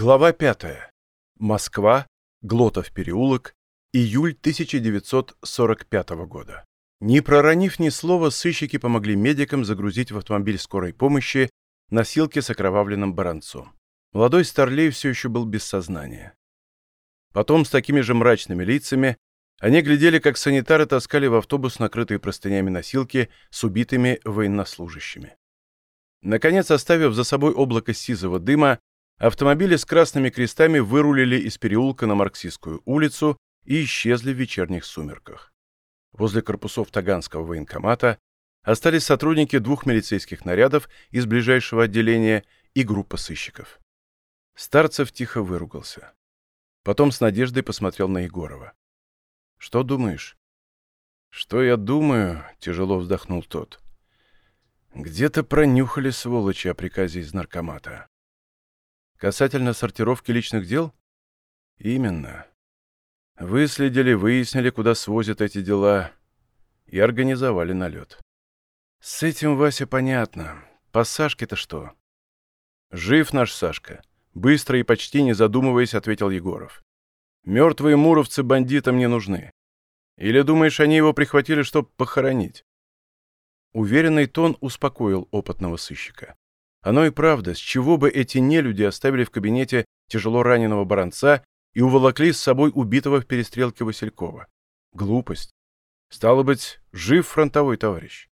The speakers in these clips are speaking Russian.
Глава 5. Москва. Глотов переулок. Июль 1945 года. Не проронив ни слова, сыщики помогли медикам загрузить в автомобиль скорой помощи носилки с окровавленным баранцом. Молодой Старлей все еще был без сознания. Потом с такими же мрачными лицами они глядели, как санитары таскали в автобус накрытые простынями носилки с убитыми военнослужащими. Наконец, оставив за собой облако сизого дыма, автомобили с красными крестами вырулили из переулка на Марксистскую улицу и исчезли в вечерних сумерках. Возле корпусов Таганского военкомата остались сотрудники двух милицейских нарядов из ближайшего отделения и группа сыщиков. Старцев тихо выругался. Потом с надеждой посмотрел на Егорова. «Что думаешь?» «Что я думаю?» — тяжело вздохнул тот. «Где-то пронюхали сволочи о приказе из наркомата». «Касательно сортировки личных дел?» «Именно. Выследили, выяснили, куда свозят эти дела, и организовали налет. С этим, Вася, понятно. По Сашке-то что?» «Жив наш Сашка», — быстро и почти не задумываясь, ответил Егоров. Мертвые муровцы бандитам не нужны. Или думаешь, они его прихватили, чтобы похоронить?» Уверенный тон успокоил опытного сыщика. Оно и правда, с чего бы эти нелюди оставили в кабинете тяжело раненого баронца и уволокли с собой убитого в перестрелке Василькова? Глупость. Стало быть, жив фронтовой товарищ.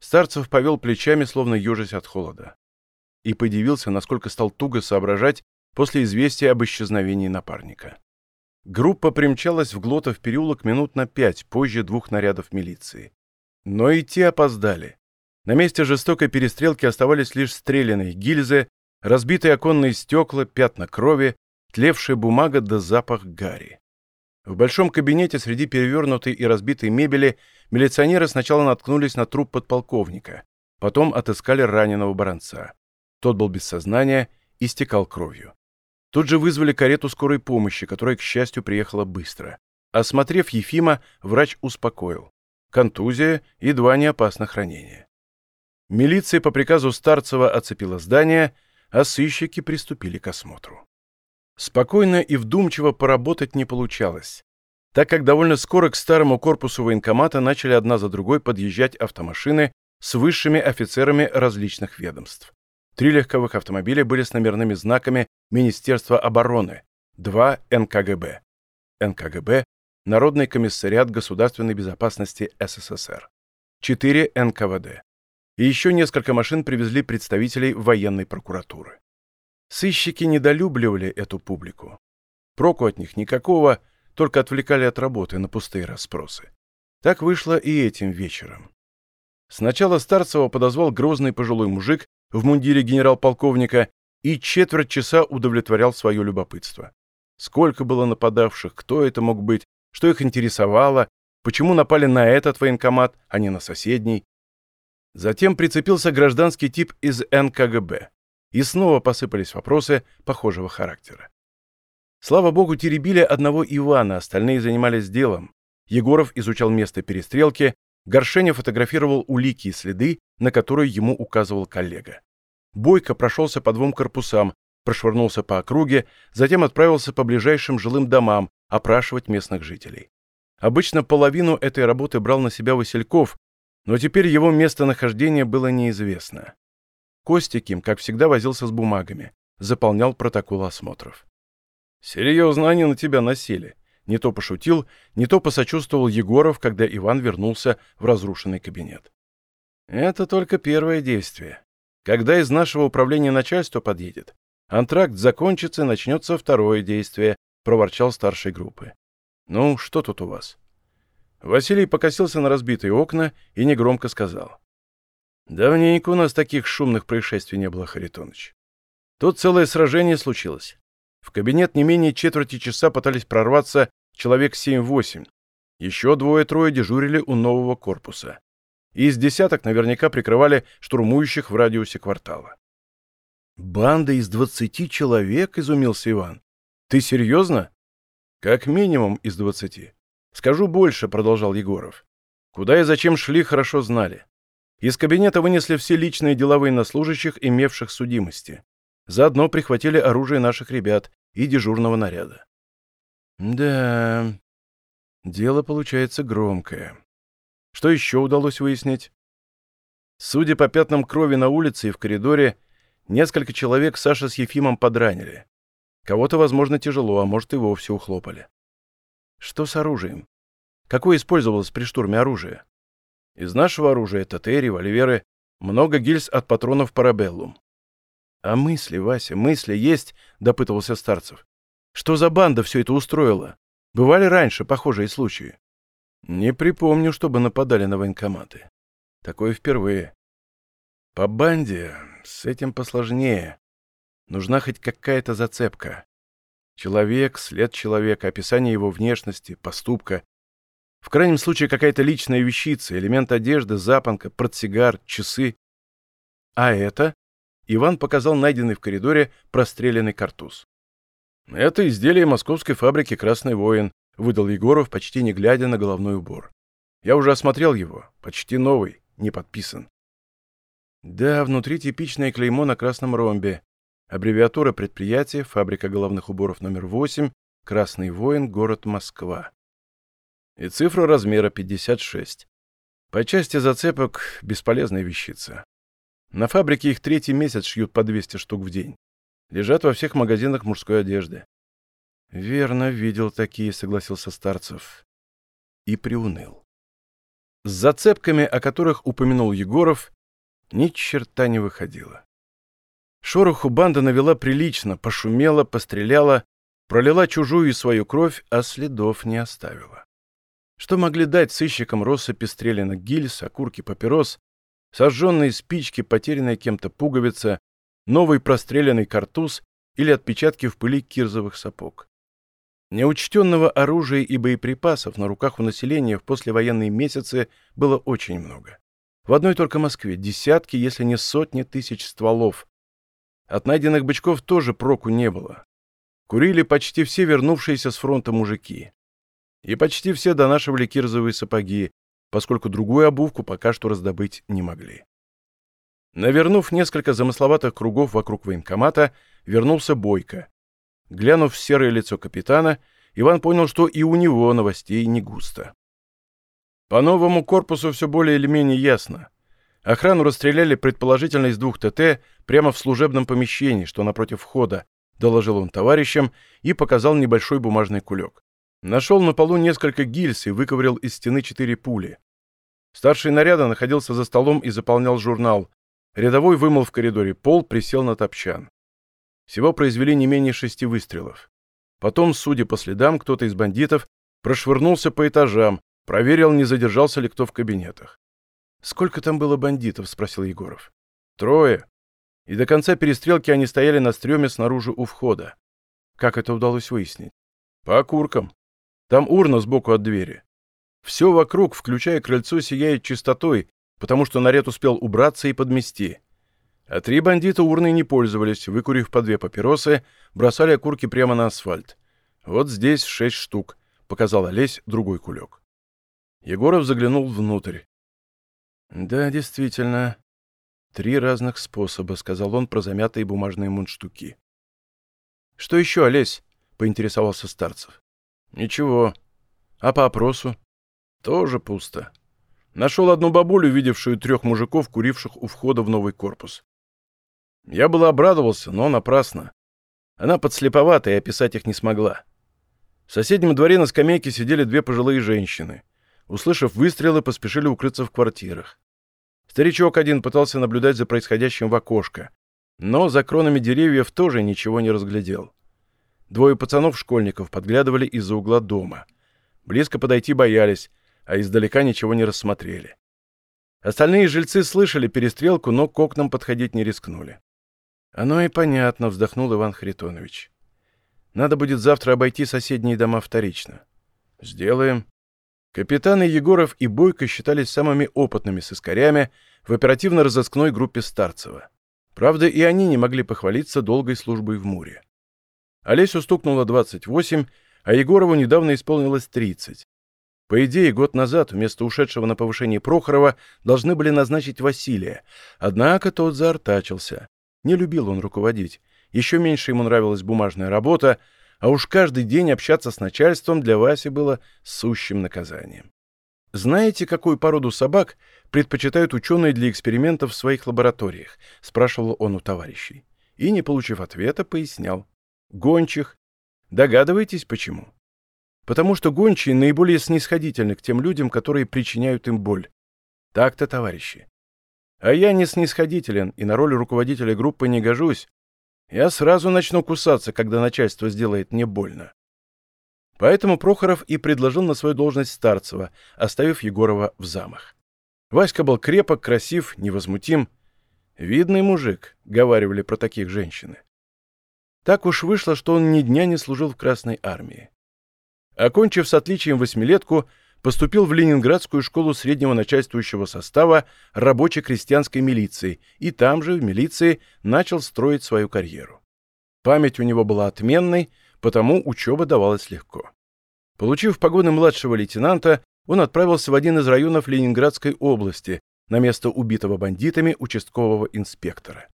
Старцев повел плечами, словно ежась от холода. И подивился, насколько стал туго соображать после известия об исчезновении напарника. Группа примчалась в Глотов переулок минут на пять позже двух нарядов милиции. Но и те опоздали. На месте жестокой перестрелки оставались лишь стрелянные гильзы, разбитые оконные стекла, пятна крови, тлевшая бумага да запах гари. В большом кабинете среди перевернутой и разбитой мебели милиционеры сначала наткнулись на труп подполковника, потом отыскали раненого баронца. Тот был без сознания и стекал кровью. Тут же вызвали карету скорой помощи, которая, к счастью, приехала быстро. Осмотрев Ефима, врач успокоил. Контузия и два неопасных ранения. Милиция по приказу Старцева оцепила здание, а сыщики приступили к осмотру. Спокойно и вдумчиво поработать не получалось, так как довольно скоро к старому корпусу военкомата начали одна за другой подъезжать автомашины с высшими офицерами различных ведомств. Три легковых автомобиля были с номерными знаками Министерства обороны, два НКГБ. НКГБ – Народный комиссариат государственной безопасности СССР. Четыре НКВД. И еще несколько машин привезли представителей военной прокуратуры. Сыщики недолюбливали эту публику. Проку от них никакого, только отвлекали от работы на пустые расспросы. Так вышло и этим вечером. Сначала Старцева подозвал грозный пожилой мужик в мундире генерал-полковника и четверть часа удовлетворял свое любопытство. Сколько было нападавших, кто это мог быть, что их интересовало, почему напали на этот военкомат, а не на соседний. Затем прицепился гражданский тип из НКГБ. И снова посыпались вопросы похожего характера. Слава богу, теребили одного Ивана, остальные занимались делом. Егоров изучал место перестрелки, Горшеня фотографировал улики и следы, на которые ему указывал коллега. Бойко прошелся по двум корпусам, прошвырнулся по округе, затем отправился по ближайшим жилым домам опрашивать местных жителей. Обычно половину этой работы брал на себя Васильков, но теперь его местонахождение было неизвестно. Костиким, как всегда, возился с бумагами, заполнял протокол осмотров. «Серьезно они на тебя носили», не то пошутил, не то посочувствовал Егоров, когда Иван вернулся в разрушенный кабинет. Это только первое действие. Когда из нашего управления начальство подъедет, антракт закончится и начнется второе действие, проворчал старшей группы. Ну, что тут у вас? Василий покосился на разбитые окна и негромко сказал. Давненько у нас таких шумных происшествий не было, Харитоныч. Тут целое сражение случилось. В кабинет не менее четверти часа пытались прорваться человек 7-8. Еще двое-трое дежурили у нового корпуса. И из десяток наверняка прикрывали штурмующих в радиусе квартала. «Банда из двадцати человек?» — изумился Иван. «Ты серьезно?» «Как минимум из двадцати. Скажу больше», — продолжал Егоров. «Куда и зачем шли, хорошо знали. Из кабинета вынесли все личные дела военнослужащих, имевших судимости. Заодно прихватили оружие наших ребят и дежурного наряда. Да, дело получается громкое. Что еще удалось выяснить? Судя по пятнам крови на улице и в коридоре, несколько человек Саша с Ефимом подранили. Кого-то, возможно, тяжело, а может и вовсе ухлопали. Что с оружием? Какое использовалось при штурме оружие? Из нашего оружия ТТ, револьверы, много гильз от патронов парабеллум. А мысли, Вася, мысли есть, допытывался Старцев. Что за банда все это устроила? Бывали раньше похожие случаи? Не припомню, чтобы нападали на военкоматы. Такое впервые. По банде с этим посложнее. Нужна хоть какая-то зацепка. Человек, след человека, описание его внешности, поступка. В крайнем случае какая-то личная вещица, элемент одежды, запонка, портсигар, часы. А это? Иван показал найденный в коридоре простреленный картуз. Это изделие московской фабрики «Красный воин», выдал Егоров, почти не глядя на головной убор. Я уже осмотрел его, почти новый, не подписан. Да, внутри типичное клеймо на красном ромбе. Аббревиатура предприятия, фабрика головных уборов номер 8, Красный воин, город Москва и цифра размера 56. По части зацепок — бесполезная вещица. На фабрике их третий месяц шьют по 200 штук в день. Лежат во всех магазинах мужской одежды. «Верно, видел такие», — согласился Старцев. И приуныл. С зацепками, о которых упомянул Егоров, ни черта не выходило. Шороху банда навела прилично, пошумела, постреляла, пролила чужую и свою кровь, а следов не оставила. Что могли дать сыщикам россыпи стрелянных гильз, окурки папирос, сожженные спички, потерянная кем-то пуговица, новый простреленный картуз или отпечатки в пыли кирзовых сапог? Неучтенного оружия и боеприпасов на руках у населения в послевоенные месяцы было очень много. В одной только Москве десятки, если не сотни тысяч стволов. От найденных бычков тоже проку не было. Курили почти все вернувшиеся с фронта мужики и почти все донашивали кирзовые сапоги, поскольку другую обувку пока что раздобыть не могли. Навернув несколько замысловатых кругов вокруг военкомата, вернулся Бойко. Глянув в серое лицо капитана, Иван понял, что и у него новостей не густо. По новому корпусу все более или менее ясно. Охрану расстреляли предположительно из двух ТТ прямо в служебном помещении, что напротив входа, доложил он товарищам и показал небольшой бумажный кулек. Нашел на полу несколько гильз и выковырял из стены четыре пули. Старший наряда находился за столом и заполнял журнал. Рядовой вымыл в коридоре пол, присел на топчан. Всего произвели не менее шести выстрелов. Потом, судя по следам, кто-то из бандитов прошвырнулся по этажам, проверил, не задержался ли кто в кабинетах. «Сколько там было бандитов?» — спросил Егоров. «Трое. И до конца перестрелки они стояли на стреме снаружи у входа. Как это удалось выяснить? По окуркам. Там урна сбоку от двери. Все вокруг, включая крыльцо, сияет чистотой, потому что наряд успел убраться и подмести. А три бандита урной не пользовались, выкурив по две папиросы, бросали окурки прямо на асфальт. Вот здесь шесть штук, показал Олесь другой кулек. Егоров заглянул внутрь. «Да, действительно. Три разных способа», — сказал он про замятые бумажные мундштуки. «Что еще, Олесь?» — поинтересовался Старцев. Ничего. А по опросу? Тоже пусто. Нашел одну бабулю, видевшую трех мужиков, куривших у входа в новый корпус. Я было обрадовался, но напрасно. Она подслеповата и описать их не смогла. В соседнем дворе на скамейке сидели две пожилые женщины. Услышав выстрелы, поспешили укрыться в квартирах. Старичок один пытался наблюдать за происходящим в окошко, но за кронами деревьев тоже ничего не разглядел. Двое пацанов-школьников подглядывали из-за угла дома. Близко подойти боялись, а издалека ничего не рассмотрели. Остальные жильцы слышали перестрелку, но к окнам подходить не рискнули. «Оно и понятно», — вздохнул Иван Харитонович. «Надо будет завтра обойти соседние дома вторично». «Сделаем». Капитаны Егоров и Бойко считались самыми опытными сыскарями в оперативно-розыскной группе Старцева. Правда, и они не могли похвалиться долгой службой в Муре. Олесю стукнуло 28, а Егорову недавно исполнилось 30. По идее, год назад вместо ушедшего на повышение Прохорова должны были назначить Василия, однако тот заортачился. Не любил он руководить, еще меньше ему нравилась бумажная работа, а уж каждый день общаться с начальством для Васи было сущим наказанием. «Знаете, какую породу собак предпочитают ученые для экспериментов в своих лабораториях?» — спрашивал он у товарищей. И, не получив ответа, пояснял. «Гончих. Догадываетесь, почему?» Потому что гончие наиболее снисходительны к тем людям, которые причиняют им боль. Так-то, товарищи. А я не снисходителен и на роль руководителя группы не гожусь. Я сразу начну кусаться, когда начальство сделает мне больно. Поэтому Прохоров и предложил на свою должность Старцева, оставив Егорова в замах. Васька был крепок, красив, невозмутим. «Видный мужик», — говаривали про таких женщины. Так уж вышло, что он ни дня не служил в Красной армии. Окончив с отличием восьмилетку, поступил в Ленинградскую школу среднего начальствующего состава рабоче-крестьянской милиции и там же, в милиции, начал строить свою карьеру. Память у него была отменной, потому учеба давалась легко. Получив погоны младшего лейтенанта, он отправился в один из районов Ленинградской области на место убитого бандитами участкового инспектора.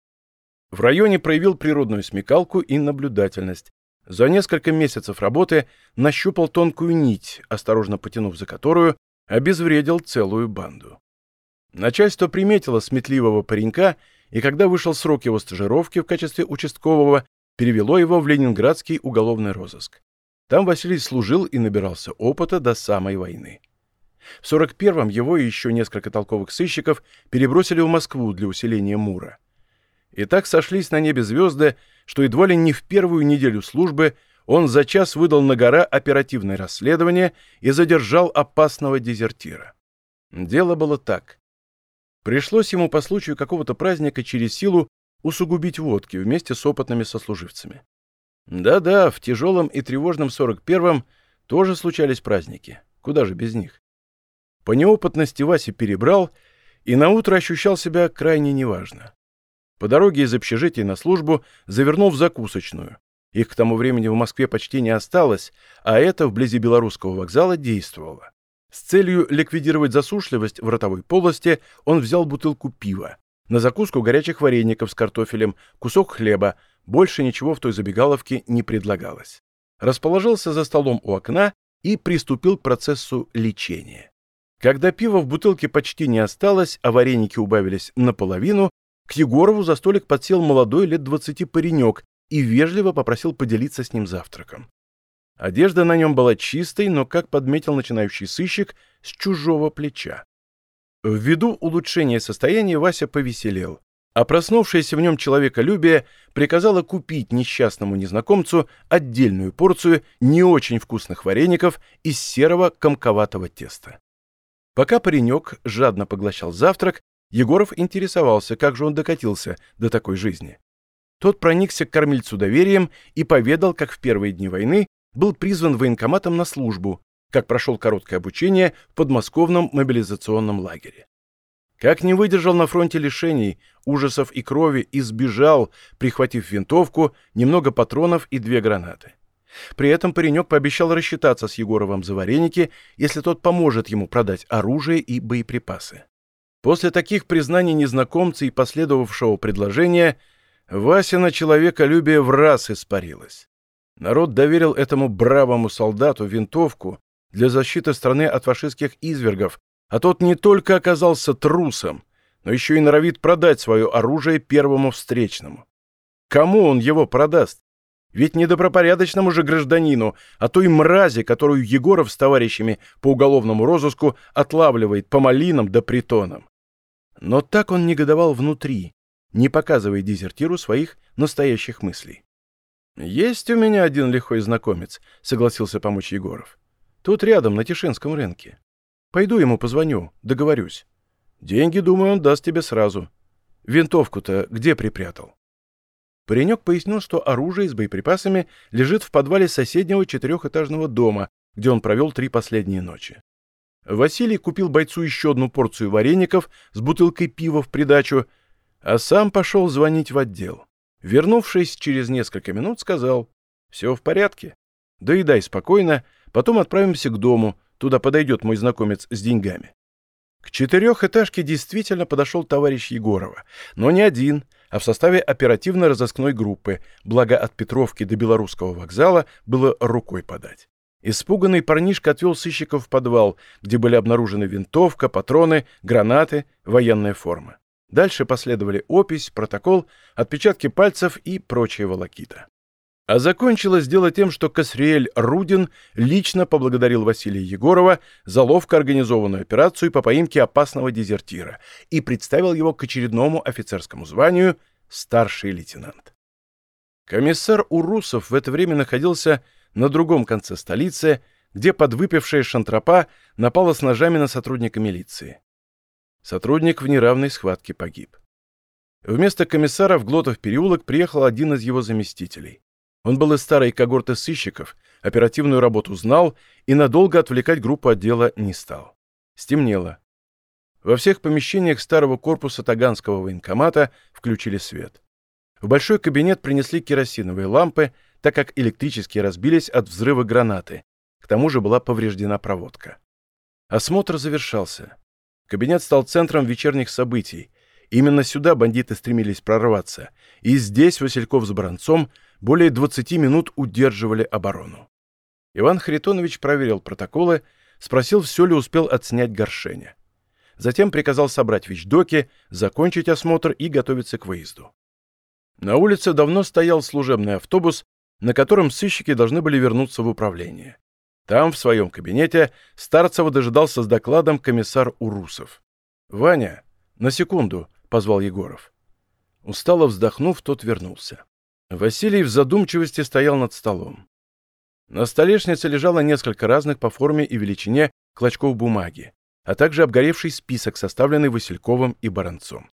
В районе проявил природную смекалку и наблюдательность, за несколько месяцев работы нащупал тонкую нить, осторожно потянув за которую, обезвредил целую банду. Начальство приметило сметливого паренька, и когда вышел срок его стажировки в качестве участкового, перевело его в Ленинградский уголовный розыск. Там Василий служил и набирался опыта до самой войны. В 41-м его и еще несколько толковых сыщиков перебросили в Москву для усиления Мура. И так сошлись на небе звезды, что едва ли не в первую неделю службы он за час выдал на гора оперативное расследование и задержал опасного дезертира. Дело было так. Пришлось ему по случаю какого-то праздника через силу усугубить водки вместе с опытными сослуживцами. Да-да, в тяжелом и тревожном 41-м тоже случались праздники. Куда же без них? По неопытности Вася перебрал и наутро ощущал себя крайне неважно. По дороге из общежития на службу завернул в закусочную. Их к тому времени в Москве почти не осталось, а это вблизи Белорусского вокзала действовало. С целью ликвидировать засушливость в ротовой полости он взял бутылку пива. На закуску горячих вареников с картофелем, кусок хлеба, больше ничего в той забегаловке не предлагалось. Расположился за столом у окна и приступил к процессу лечения. Когда пива в бутылке почти не осталось, а вареники убавились наполовину, к Егорову за столик подсел молодой лет двадцати паренек и вежливо попросил поделиться с ним завтраком. Одежда на нем была чистой, но, как подметил начинающий сыщик, с чужого плеча. Ввиду улучшения состояния Вася повеселел, а проснувшееся в нем человеколюбие приказало купить несчастному незнакомцу отдельную порцию не очень вкусных вареников из серого комковатого теста. Пока паренек жадно поглощал завтрак, Егоров интересовался, как же он докатился до такой жизни. Тот проникся к кормильцу доверием и поведал, как в первые дни войны был призван военкоматом на службу, как прошел короткое обучение в подмосковном мобилизационном лагере. Как не выдержал на фронте лишений, ужасов и крови и сбежал, прихватив винтовку, немного патронов и две гранаты. При этом паренек пообещал рассчитаться с Егоровым за вареники, если тот поможет ему продать оружие и боеприпасы. После таких признаний незнакомца и последовавшего предложения Васина человеколюбие в раз испарилось. Народ доверил этому бравому солдату винтовку для защиты страны от фашистских извергов, а тот не только оказался трусом, но еще и норовит продать свое оружие первому встречному. Кому он его продаст? Ведь не добропорядочному же гражданину, а той мрази, которую Егоров с товарищами по уголовному розыску отлавливает по малинам да притонам. Но так он негодовал внутри, не показывая дезертиру своих настоящих мыслей. «Есть у меня один лихой знакомец», — согласился помочь Егоров. «Тут рядом, на Тишинском рынке. Пойду ему позвоню, договорюсь. Деньги, думаю, он даст тебе сразу. Винтовку-то где припрятал?» Паренек пояснил, что оружие с боеприпасами лежит в подвале соседнего четырехэтажного дома, где он провел три последние ночи. Василий купил бойцу еще одну порцию вареников с бутылкой пива в придачу, а сам пошел звонить в отдел. Вернувшись через несколько минут, сказал, «Все в порядке. Доедай спокойно, потом отправимся к дому, туда подойдет мой знакомец с деньгами». К четырехэтажке действительно подошел товарищ Егорова, но не один, а в составе оперативно-розыскной группы, благо от Петровки до Белорусского вокзала было рукой подать. Испуганный парнишка отвел сыщиков в подвал, где были обнаружены винтовка, патроны, гранаты, военная форма. Дальше последовали опись, протокол, отпечатки пальцев и прочая волокита. А закончилось дело тем, что Касриэль Рудин лично поблагодарил Василия Егорова за ловко организованную операцию по поимке опасного дезертира и представил его к очередному офицерскому званию старший лейтенант. Комиссар Урусов в это время находился на другом конце столицы, где подвыпившая шантропа напала с ножами на сотрудника милиции. Сотрудник в неравной схватке погиб. Вместо комиссара в Глотов переулок приехал один из его заместителей. Он был из старой когорты сыщиков, оперативную работу знал и надолго отвлекать группу отдела не стал. Стемнело. Во всех помещениях старого корпуса Таганского военкомата включили свет. В большой кабинет принесли керосиновые лампы, так как электрические разбились от взрыва гранаты. К тому же была повреждена проводка. Осмотр завершался. Кабинет стал центром вечерних событий. Именно сюда бандиты стремились прорваться. И здесь Васильков с Бронцом более 20 минут удерживали оборону. Иван Харитонович проверил протоколы, спросил, все ли успел отснять горшеня. Затем приказал собрать вещдоки, закончить осмотр и готовиться к выезду. На улице давно стоял служебный автобус, на котором сыщики должны были вернуться в управление. Там, в своем кабинете, Старцева дожидался с докладом комиссар Урусов. «Ваня, на секунду», — позвал Егоров. Устало вздохнув, тот вернулся. Василий в задумчивости стоял над столом. На столешнице лежало несколько разных по форме и величине клочков бумаги, а также обгоревший список, составленный Васильковым и Баранцом.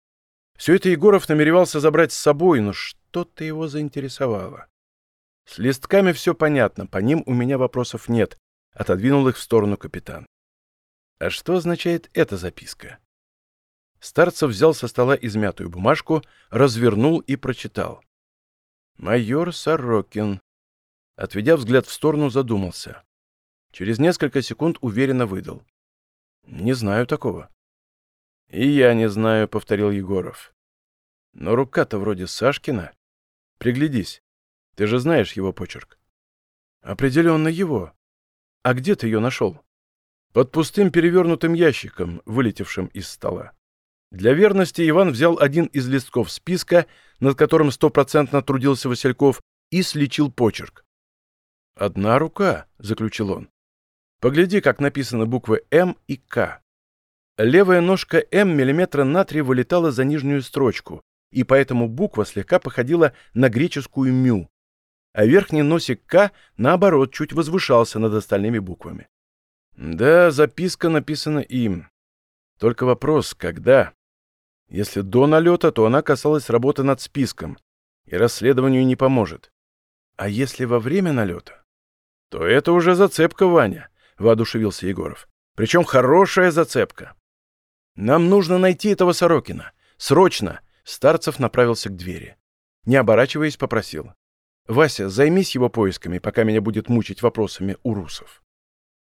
Все это Егоров намеревался забрать с собой, но что-то его заинтересовало. С листками все понятно, по ним у меня вопросов нет, отодвинул их в сторону капитан. А что означает эта записка? Старцев взял со стола измятую бумажку, развернул и прочитал. Майор Сорокин. Отведя взгляд в сторону, задумался. Через несколько секунд уверенно выдал. Не знаю такого. И я не знаю, повторил Егоров. Но рука-то вроде Сашкина. Приглядись. Ты же знаешь его почерк. Определенно его. А где ты ее нашел? Под пустым перевернутым ящиком, вылетевшим из стола. Для верности Иван взял один из листков списка, над которым стопроцентно трудился Васильков, и слечил почерк. «Одна рука», — заключил он. «Погляди, как написаны буквы «М» и «К». Левая ножка «М» миллиметра на три вылетала за нижнюю строчку, и поэтому буква слегка походила на греческую «мю», а верхний носик «К», наоборот, чуть возвышался над остальными буквами. Да, записка написана им. Только вопрос, когда? Если до налета, то она касалась работы над списком, и расследованию не поможет. А если во время налета? То это уже зацепка, Ваня, — воодушевился Егоров. Причем хорошая зацепка. Нам нужно найти этого Сорокина. Срочно! Старцев направился к двери. Не оборачиваясь, попросил. «Вася, займись его поисками, пока меня будет мучить вопросами у русов».